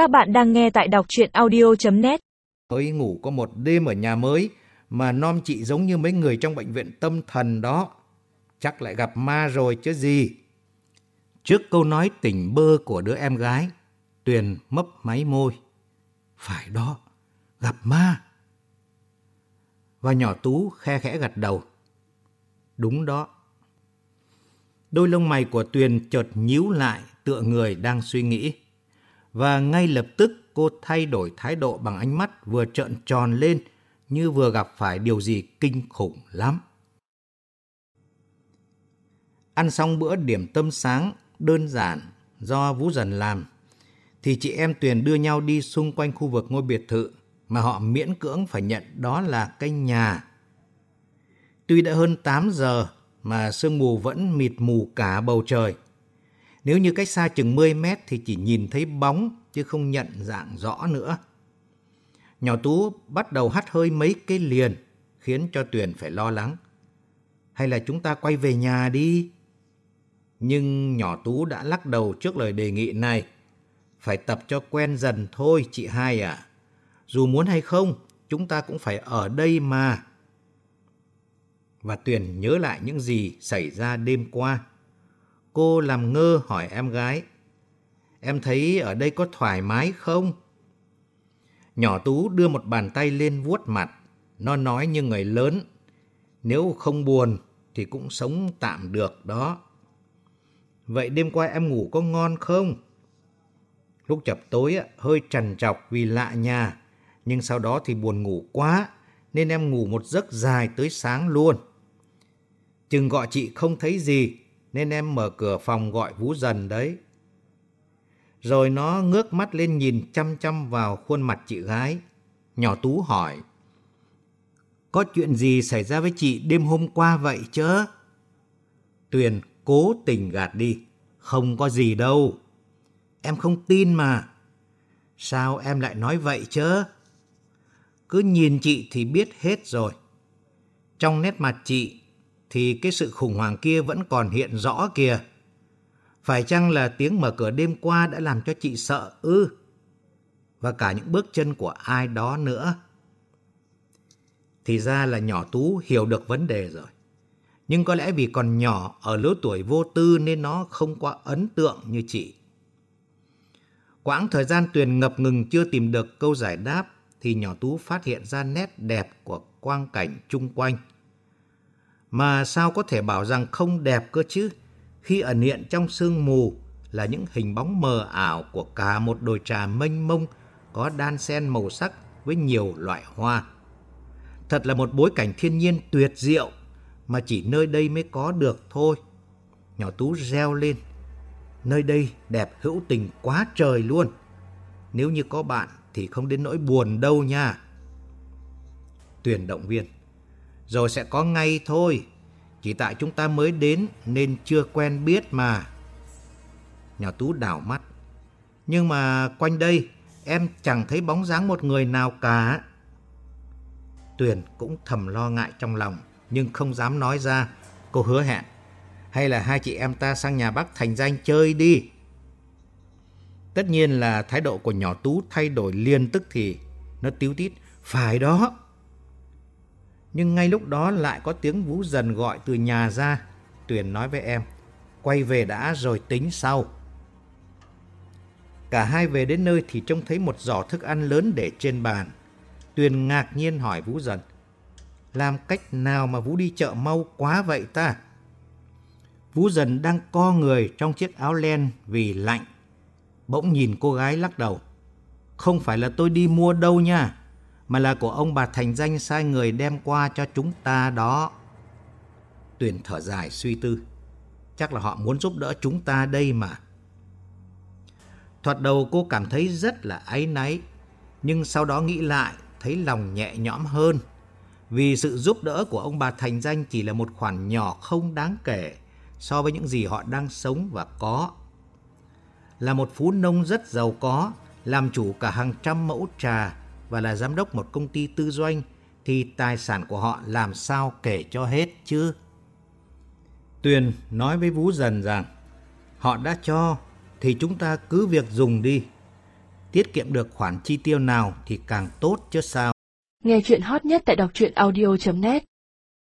Các bạn đang nghe tại đọc chuyện audio.net Mới ngủ có một đêm ở nhà mới mà non chị giống như mấy người trong bệnh viện tâm thần đó. Chắc lại gặp ma rồi chứ gì. Trước câu nói tỉnh bơ của đứa em gái, Tuyền mấp máy môi. Phải đó, gặp ma. Và nhỏ Tú khe khẽ gật đầu. Đúng đó. Đôi lông mày của Tuyền chợt nhíu lại tựa người đang suy nghĩ. Và ngay lập tức cô thay đổi thái độ bằng ánh mắt vừa trợn tròn lên như vừa gặp phải điều gì kinh khủng lắm. Ăn xong bữa điểm tâm sáng đơn giản do Vũ Dần làm, thì chị em Tuyền đưa nhau đi xung quanh khu vực ngôi biệt thự mà họ miễn cưỡng phải nhận đó là cái nhà. Tuy đã hơn 8 giờ mà sương mù vẫn mịt mù cả bầu trời. Nếu như cách xa chừng 10 mét thì chỉ nhìn thấy bóng chứ không nhận dạng rõ nữa. Nhỏ Tú bắt đầu hắt hơi mấy cái liền khiến cho Tuyền phải lo lắng. Hay là chúng ta quay về nhà đi? Nhưng nhỏ Tú đã lắc đầu trước lời đề nghị này. Phải tập cho quen dần thôi chị hai à. Dù muốn hay không, chúng ta cũng phải ở đây mà. Và Tuyền nhớ lại những gì xảy ra đêm qua. Cô làm ngơ hỏi em gái. Em thấy ở đây có thoải mái không? Nhỏ Tú đưa một bàn tay lên vuốt mặt. Nó nói như người lớn. Nếu không buồn thì cũng sống tạm được đó. Vậy đêm qua em ngủ có ngon không? Lúc chập tối hơi trằn trọc vì lạ nhà. Nhưng sau đó thì buồn ngủ quá, nên em ngủ một giấc dài tới sáng luôn. Chừng gọi chị không thấy gì nên em mở cửa phòng gọi Vũ dần đấy. Rồi nó ngước mắt lên nhìn chăm chăm vào khuôn mặt chị gái. Nhỏ Tú hỏi. Có chuyện gì xảy ra với chị đêm hôm qua vậy chứ? Tuyền cố tình gạt đi. Không có gì đâu. Em không tin mà. Sao em lại nói vậy chứ? Cứ nhìn chị thì biết hết rồi. Trong nét mặt chị thì cái sự khủng hoảng kia vẫn còn hiện rõ kìa. Phải chăng là tiếng mở cửa đêm qua đã làm cho chị sợ ư? Và cả những bước chân của ai đó nữa. Thì ra là nhỏ Tú hiểu được vấn đề rồi. Nhưng có lẽ vì còn nhỏ ở lứa tuổi vô tư nên nó không quá ấn tượng như chị. Quãng thời gian Tuyền ngập ngừng chưa tìm được câu giải đáp thì nhỏ Tú phát hiện ra nét đẹp của quang cảnh chung quanh. Mà sao có thể bảo rằng không đẹp cơ chứ? Khi ẩn hiện trong sương mù là những hình bóng mờ ảo của cả một đồi trà mênh mông, có đan xen màu sắc với nhiều loại hoa. Thật là một bối cảnh thiên nhiên tuyệt diệu mà chỉ nơi đây mới có được thôi. Nhỏ Tú reo lên. Nơi đây đẹp hữu tình quá trời luôn. Nếu như có bạn thì không đến nỗi buồn đâu nha. Tuyển động viên. Rồi sẽ có ngay thôi. Chỉ tại chúng ta mới đến nên chưa quen biết mà. Nhỏ Tú đảo mắt. Nhưng mà quanh đây, em chẳng thấy bóng dáng một người nào cả. Tuyền cũng thầm lo ngại trong lòng, nhưng không dám nói ra. Cô hứa hẹn. Hay là hai chị em ta sang nhà bác Thành Danh chơi đi. Tất nhiên là thái độ của nhỏ Tú thay đổi liên tức thì nó tiếu tít. Phải đó. Nhưng ngay lúc đó lại có tiếng Vũ dần gọi từ nhà ra. Tuyền nói với em. Quay về đã rồi tính sau. Cả hai về đến nơi thì trông thấy một giỏ thức ăn lớn để trên bàn. Tuyền ngạc nhiên hỏi Vũ dần. Làm cách nào mà Vũ đi chợ mau quá vậy ta? Vũ dần đang co người trong chiếc áo len vì lạnh bỗng nhìn cô gái lắc đầu. Không phải là tôi đi mua đâu nha, mà là của ông bà Thành Danh sai người đem qua cho chúng ta đó. Tuyền thở dài suy tư. Chắc là họ muốn giúp đỡ chúng ta đây mà. Thoạt đầu cô cảm thấy rất là áy náy, nhưng sau đó nghĩ lại thấy lòng nhẹ nhõm hơn. Vì sự giúp đỡ của ông bà Thành Danh chỉ là một khoản nhỏ không đáng kể so với những gì họ đang sống và có là một phú nông rất giàu có, làm chủ cả hàng trăm mẫu trà và là giám đốc một công ty tư doanh, thì tài sản của họ làm sao kể cho hết chứ? Tuyền nói với Vũ Dần rằng, họ đã cho thì chúng ta cứ việc dùng đi. tiết kiệm được khoản chi tiêu nào thì càng tốt chứ sao. Nghe chuyện hot nhất tại đọc truyện audio.net